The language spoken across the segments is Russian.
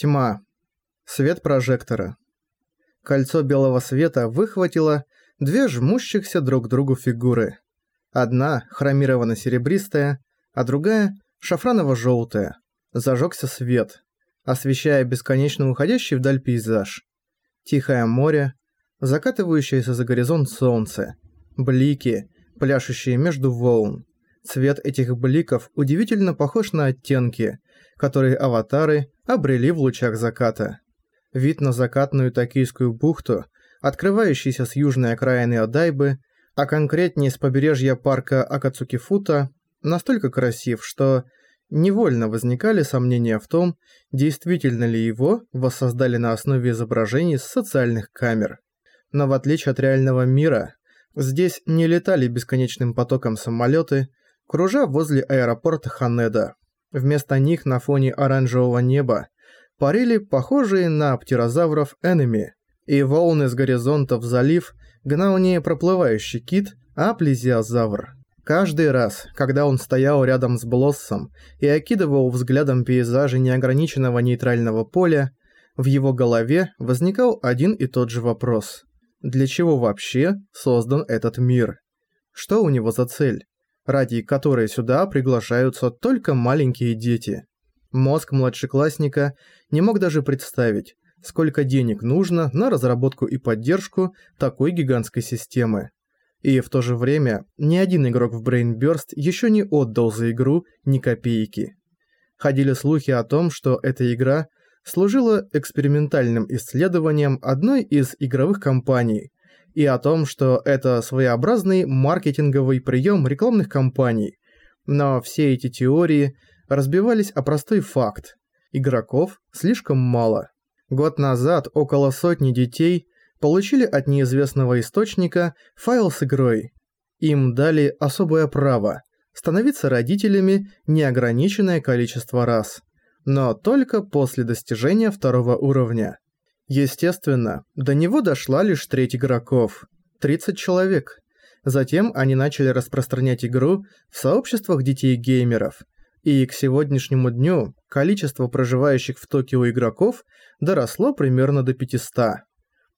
Тьма. Свет прожектора. Кольцо белого света выхватило две жмущихся друг к другу фигуры. Одна хромированно-серебристая, а другая шафраново-желтая. Зажегся свет, освещая бесконечно уходящий вдаль пейзаж. Тихое море, закатывающееся за горизонт солнце, блики, пляшущие между волн. Цвет этих бликов удивительно похож на оттенки, которые аватары обрели в лучах заката. Вид на закатную Токийскую бухту, открывающийся с южной окраины Одайбы, а конкретнее с побережья парка Акацукифута, настолько красив, что невольно возникали сомнения в том, действительно ли его воссоздали на основе изображений с социальных камер. Но в отличие от реального мира, здесь не летали бесконечным потоком самолеты, кружа возле аэропорта Ханеда. Вместо них на фоне оранжевого неба парили похожие на птерозавров энеми, и волны с горизонта в залив гнал не проплывающий кит, а плезиозавр. Каждый раз, когда он стоял рядом с Блоссом и окидывал взглядом пейзажи неограниченного нейтрального поля, в его голове возникал один и тот же вопрос. Для чего вообще создан этот мир? Что у него за цель? Ради которой сюда приглашаются только маленькие дети. Мозг младшеклассника не мог даже представить, сколько денег нужно на разработку и поддержку такой гигантской системы. И в то же время ни один игрок в Brainburst еще не отдал за игру ни копейки. Ходили слухи о том, что эта игра служила экспериментальным исследованием одной из игровых компаний, и о том, что это своеобразный маркетинговый прием рекламных кампаний. Но все эти теории разбивались о простой факт. Игроков слишком мало. Год назад около сотни детей получили от неизвестного источника файл с игрой. Им дали особое право становиться родителями неограниченное количество раз, но только после достижения второго уровня. Естественно, до него дошла лишь треть игроков. 30 человек. Затем они начали распространять игру в сообществах детей-геймеров. И к сегодняшнему дню количество проживающих в Токио игроков доросло примерно до 500.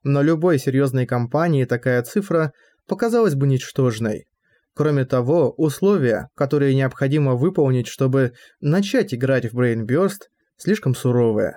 Но любой серьезной компании такая цифра показалась бы ничтожной. Кроме того, условия, которые необходимо выполнить, чтобы начать играть в Brain Burst, слишком суровые.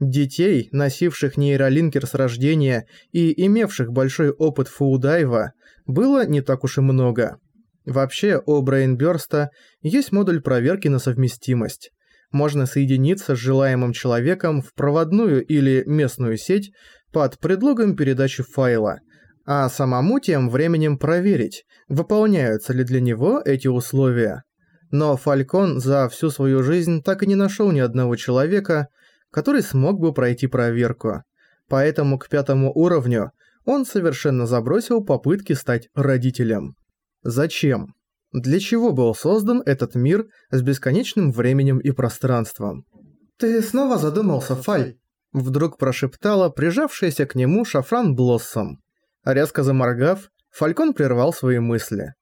Детей, носивших нейролинкер с рождения и имевших большой опыт фуудайва, было не так уж и много. Вообще, у Брейнбёрста есть модуль проверки на совместимость. Можно соединиться с желаемым человеком в проводную или местную сеть под предлогом передачи файла, а самому тем временем проверить, выполняются ли для него эти условия. Но Фалькон за всю свою жизнь так и не нашел ни одного человека, который смог бы пройти проверку. Поэтому к пятому уровню он совершенно забросил попытки стать родителем. Зачем? Для чего был создан этот мир с бесконечным временем и пространством? «Ты снова задумался, Фаль?» Вдруг прошептала прижавшаяся к нему Шафран Блоссом. Резко заморгав, Фалькон прервал свои мысли.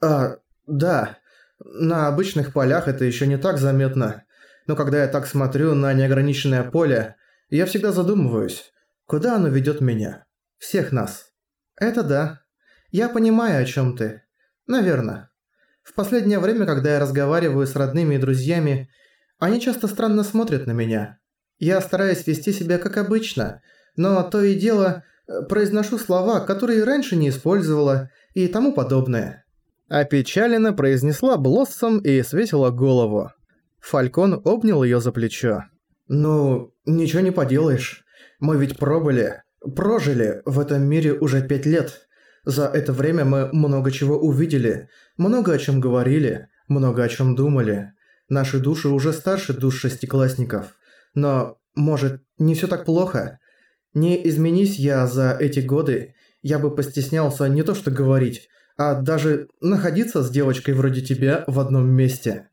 «А, да. На обычных полях это еще не так заметно но когда я так смотрю на неограниченное поле, я всегда задумываюсь, куда оно ведет меня. Всех нас. Это да. Я понимаю, о чем ты. Наверное. В последнее время, когда я разговариваю с родными и друзьями, они часто странно смотрят на меня. Я стараюсь вести себя как обычно, но то и дело э, произношу слова, которые раньше не использовала и тому подобное. Опечаленно произнесла Блоссом и свесила голову. Фалькон обнял её за плечо. «Ну, ничего не поделаешь. Мы ведь пробыли, прожили в этом мире уже пять лет. За это время мы много чего увидели, много о чём говорили, много о чём думали. Наши души уже старше душ шестиклассников. Но, может, не всё так плохо? Не изменись я за эти годы, я бы постеснялся не то что говорить, а даже находиться с девочкой вроде тебя в одном месте».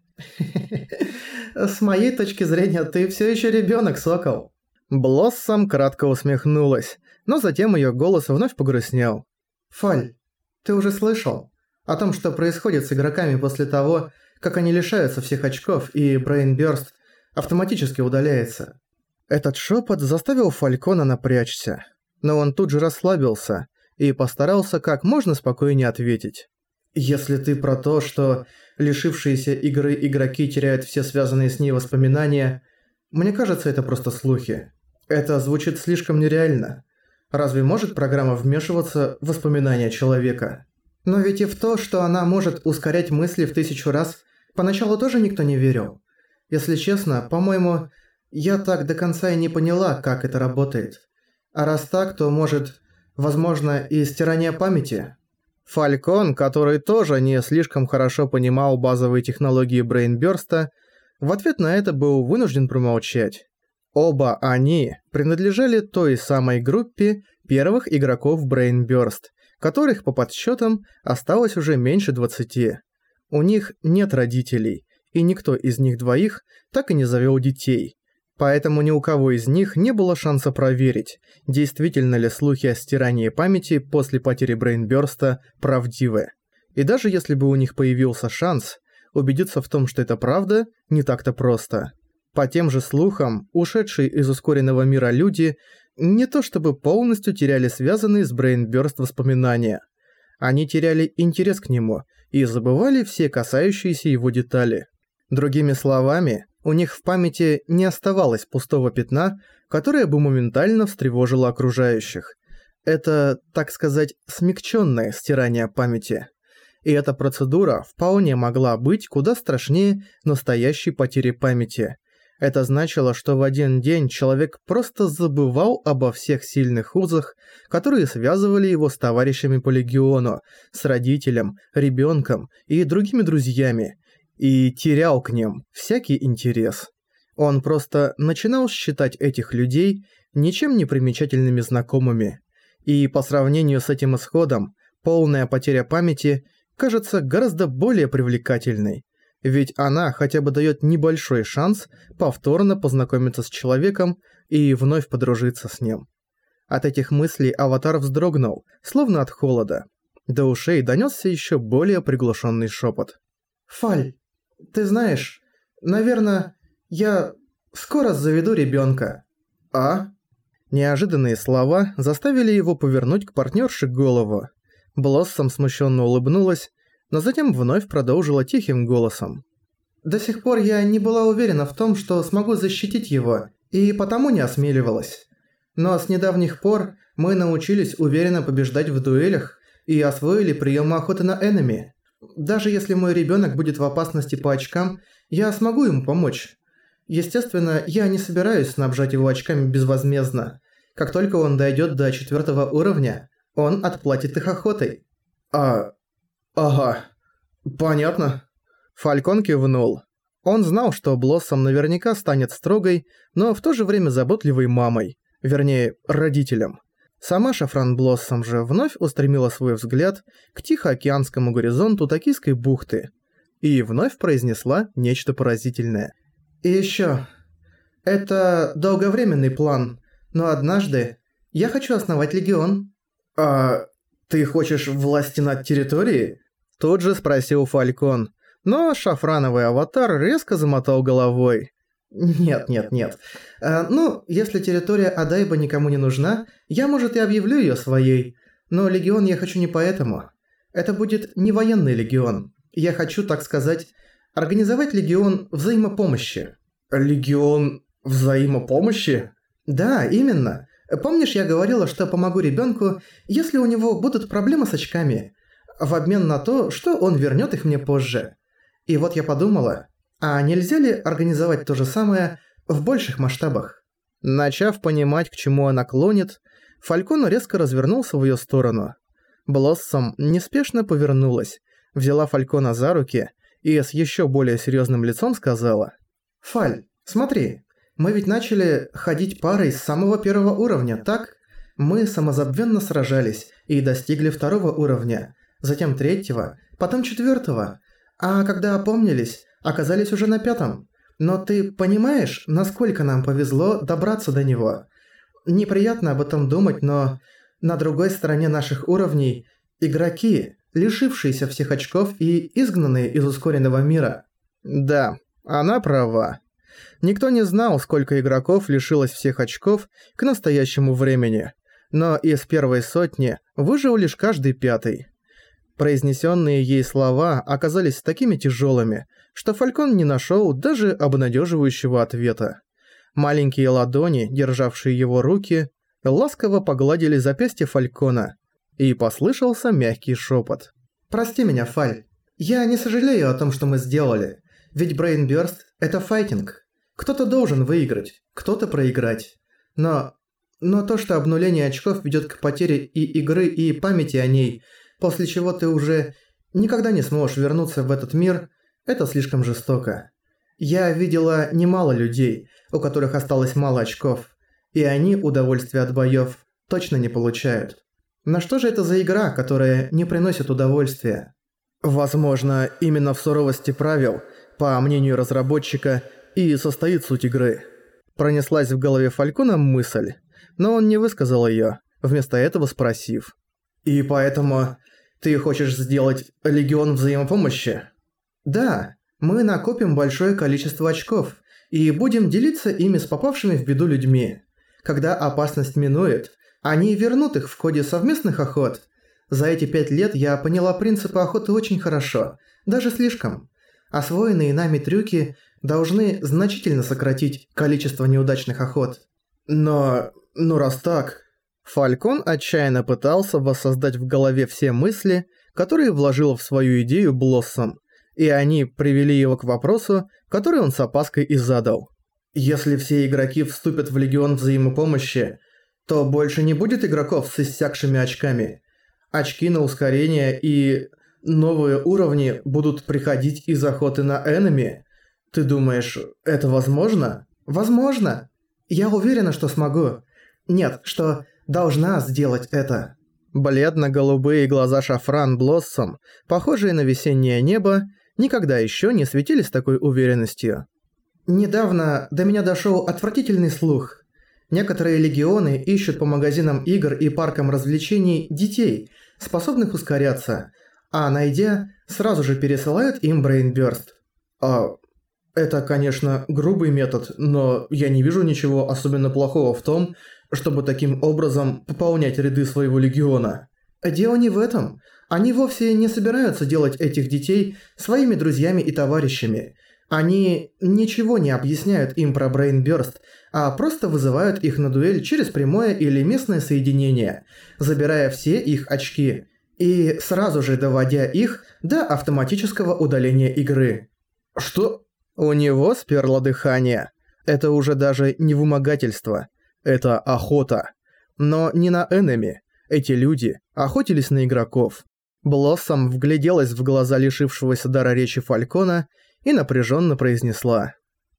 С моей точки зрения, ты все еще ребенок, Сокол. Блоссом кратко усмехнулась, но затем ее голос вновь погрустнел. Фаль, ты уже слышал о том, что происходит с игроками после того, как они лишаются всех очков и Burst автоматически удаляется. Этот шепот заставил Фалькона напрячься, но он тут же расслабился и постарался как можно спокойнее ответить. «Если ты про то, что лишившиеся игры игроки теряют все связанные с ней воспоминания, мне кажется, это просто слухи. Это звучит слишком нереально. Разве может программа вмешиваться в воспоминания человека? Но ведь и в то, что она может ускорять мысли в тысячу раз, поначалу тоже никто не верил. Если честно, по-моему, я так до конца и не поняла, как это работает. А раз так, то может, возможно, и стирание памяти. Фалькон, который тоже не слишком хорошо понимал базовые технологии Брейнбёрста, в ответ на это был вынужден промолчать. Оба они принадлежали той самой группе первых игроков Брейнбёрст, которых по подсчетам осталось уже меньше 20. У них нет родителей, и никто из них двоих так и не завел детей. Поэтому ни у кого из них не было шанса проверить, действительно ли слухи о стирании памяти после потери Брейнбёрста правдивы. И даже если бы у них появился шанс, убедиться в том, что это правда, не так-то просто. По тем же слухам, ушедшие из ускоренного мира люди не то чтобы полностью теряли связанные с Брейнбёрст воспоминания. Они теряли интерес к нему и забывали все касающиеся его детали. Другими словами, у них в памяти не оставалось пустого пятна, которое бы моментально встревожило окружающих. Это, так сказать, смягченное стирание памяти. И эта процедура вполне могла быть куда страшнее настоящей потери памяти. Это значило, что в один день человек просто забывал обо всех сильных узах, которые связывали его с товарищами по легиону, с родителем, ребенком и другими друзьями, и терял к ним всякий интерес. Он просто начинал считать этих людей ничем не примечательными знакомыми. И по сравнению с этим исходом, полная потеря памяти кажется гораздо более привлекательной. Ведь она хотя бы дает небольшой шанс повторно познакомиться с человеком и вновь подружиться с ним. От этих мыслей аватар вздрогнул, словно от холода. До ушей донесся еще более приглушенный шепот. «Фаль, ты знаешь, наверное, я скоро заведу ребенка. А? Неожиданные слова заставили его повернуть к партнерше голову. Блоссом смущенно улыбнулась, но затем вновь продолжила тихим голосом. «До сих пор я не была уверена в том, что смогу защитить его, и потому не осмеливалась. Но с недавних пор мы научились уверенно побеждать в дуэлях и освоили приемы охоты на энеми. Даже если мой ребенок будет в опасности по очкам, я смогу ему помочь. Естественно, я не собираюсь снабжать его очками безвозмездно. Как только он дойдет до четвертого уровня, он отплатит их охотой. А... Ага. Понятно. Фалькон кивнул. Он знал, что Блоссом наверняка станет строгой, но в то же время заботливой мамой. Вернее, родителем. Сама Шафран Блоссом же вновь устремила свой взгляд к Тихоокеанскому горизонту Токийской бухты и вновь произнесла нечто поразительное. «И ещё. Это долговременный план, но однажды я хочу основать легион». «А ты хочешь власти над территорией?» Тут же спросил Фалькон, но шафрановый аватар резко замотал головой. Нет, нет, нет. А, ну, если территория Адайба никому не нужна, я, может, и объявлю ее своей. Но легион я хочу не поэтому. Это будет не военный легион. Я хочу, так сказать, организовать легион взаимопомощи. Легион взаимопомощи? Да, именно. Помнишь, я говорила, что помогу ребенку, если у него будут проблемы с очками, в обмен на то, что он вернет их мне позже. И вот я подумала, а нельзя ли организовать то же самое в больших масштабах? Начав понимать, к чему она клонит, Фалькон резко развернулся в ее сторону. Блоссом неспешно повернулась, взяла Фалькона за руки и с еще более серьезным лицом сказала «Фаль, смотри, мы ведь начали ходить парой с самого первого уровня, так? Мы самозабвенно сражались и достигли второго уровня, затем третьего, потом четвертого, а когда опомнились, оказались уже на пятом. Но ты понимаешь, насколько нам повезло добраться до него? Неприятно об этом думать, но на другой стороне наших уровней игроки, лишившиеся всех очков и изгнанные из ускоренного мира. Да, она права. Никто не знал, сколько игроков лишилось всех очков к настоящему времени, но из первой сотни выжил лишь каждый пятый. Произнесенные ей слова оказались такими тяжелыми, что Фалькон не нашел даже обнадеживающего ответа. Маленькие ладони, державшие его руки, ласково погладили запястье Фалькона, и послышался мягкий шепот. «Прости меня, Фаль. Я не сожалею о том, что мы сделали. Ведь Брейнбёрст – это файтинг. Кто-то должен выиграть, кто-то проиграть. Но... Но то, что обнуление очков ведет к потере и игры, и памяти о ней, после чего ты уже никогда не сможешь вернуться в этот мир, это слишком жестоко. Я видела немало людей, у которых осталось мало очков, и они удовольствия от боёв точно не получают. На что же это за игра, которая не приносит удовольствия? Возможно, именно в суровости правил, по мнению разработчика, и состоит суть игры. Пронеслась в голове Фалькона мысль, но он не высказал её, вместо этого спросив. «И поэтому ты хочешь сделать Легион взаимопомощи?» «Да, мы накопим большое количество очков и будем делиться ими с попавшими в беду людьми. Когда опасность минует, они вернут их в ходе совместных охот. За эти пять лет я поняла принципы охоты очень хорошо, даже слишком. Освоенные нами трюки должны значительно сократить количество неудачных охот. Но... ну раз так... Фалькон отчаянно пытался воссоздать в голове все мысли, которые вложил в свою идею Блоссом, и они привели его к вопросу, который он с опаской и задал. «Если все игроки вступят в Легион взаимопомощи, то больше не будет игроков с иссякшими очками. Очки на ускорение и новые уровни будут приходить из охоты на энеми. Ты думаешь, это возможно? Возможно. Я уверена, что смогу. Нет, что должна сделать это. Бледно-голубые глаза Шафран Блоссом, похожие на весеннее небо, никогда еще не светились такой уверенностью. Недавно до меня дошел отвратительный слух. Некоторые легионы ищут по магазинам игр и паркам развлечений детей, способных ускоряться, а найдя, сразу же пересылают им Брейнбёрст. А это, конечно, грубый метод, но я не вижу ничего особенно плохого в том, чтобы таким образом пополнять ряды своего легиона. Дело не в этом. Они вовсе не собираются делать этих детей своими друзьями и товарищами – они ничего не объясняют им про Брейнбёрст, а просто вызывают их на дуэль через прямое или местное соединение, забирая все их очки, и сразу же доводя их до автоматического удаления игры. Что? У него сперло дыхание. Это уже даже не вымогательство. Это охота. Но не на энеми. Эти люди охотились на игроков. Блоссом вгляделась в глаза лишившегося дара речи Фалькона и напряженно произнесла.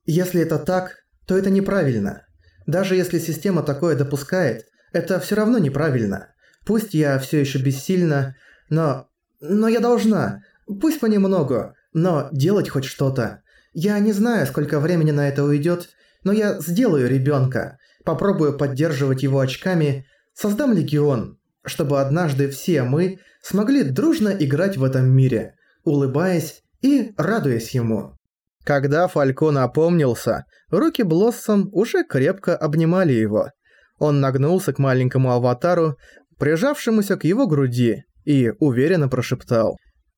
«Если это так, то это неправильно. Даже если система такое допускает, это все равно неправильно. Пусть я все еще бессильна, но... Но я должна. Пусть понемногу, но делать хоть что-то. Я не знаю, сколько времени на это уйдет, но я сделаю ребенка, попробую поддерживать его очками, создам легион, чтобы однажды все мы смогли дружно играть в этом мире, улыбаясь и радуясь ему. Когда Фалькон опомнился, руки Блоссом уже крепко обнимали его. Он нагнулся к маленькому аватару, прижавшемуся к его груди, и уверенно прошептал.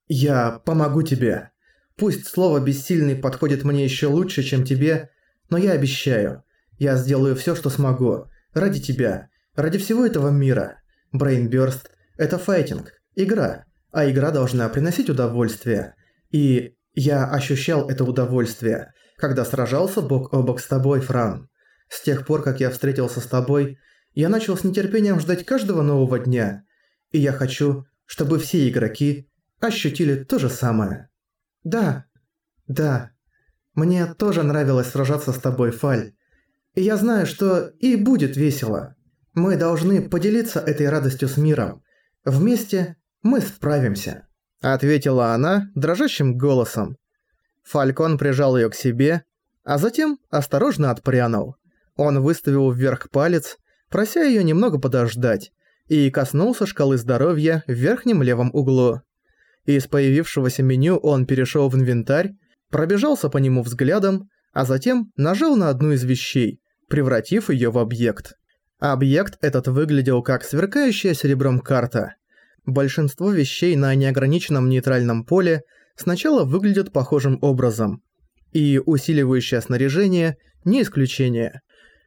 «Я помогу тебе. Пусть слово «бессильный» подходит мне еще лучше, чем тебе, но я обещаю, я сделаю все, что смогу. Ради тебя. Ради всего этого мира. Брейнбёрст – это файтинг, игра, а игра должна приносить удовольствие. И я ощущал это удовольствие, когда сражался бок о бок с тобой, Фран. С тех пор, как я встретился с тобой, я начал с нетерпением ждать каждого нового дня. И я хочу, чтобы все игроки ощутили то же самое. Да, да, мне тоже нравилось сражаться с тобой, Фаль. И я знаю, что и будет весело. Мы должны поделиться этой радостью с миром. Вместе мы справимся. Ответила она дрожащим голосом. Фалькон прижал её к себе, а затем осторожно отпрянул. Он выставил вверх палец, прося её немного подождать, и коснулся шкалы здоровья в верхнем левом углу. Из появившегося меню он перешёл в инвентарь, пробежался по нему взглядом, а затем нажал на одну из вещей, превратив ее в объект. Объект этот выглядел как сверкающая серебром карта. Большинство вещей на неограниченном нейтральном поле сначала выглядят похожим образом. И усиливающее снаряжение – не исключение.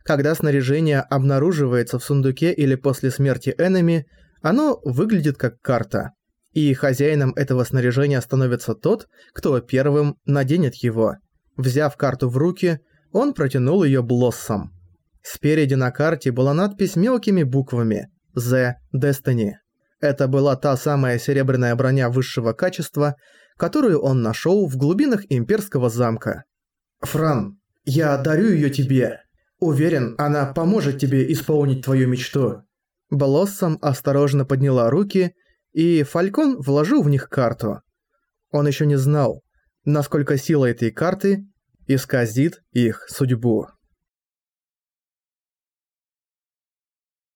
Когда снаряжение обнаруживается в сундуке или после смерти энеми, оно выглядит как карта. И хозяином этого снаряжения становится тот, кто первым наденет его. Взяв карту в руки, он протянул ее Блоссом. Спереди на карте была надпись мелкими буквами «The Destiny». Это была та самая серебряная броня высшего качества, которую он нашел в глубинах имперского замка. «Фран, я дарю ее тебе. Уверен, она поможет тебе исполнить твою мечту». Блоссом осторожно подняла руки, и Фалькон вложил в них карту. Он еще не знал, насколько сила этой карты исказит их судьбу.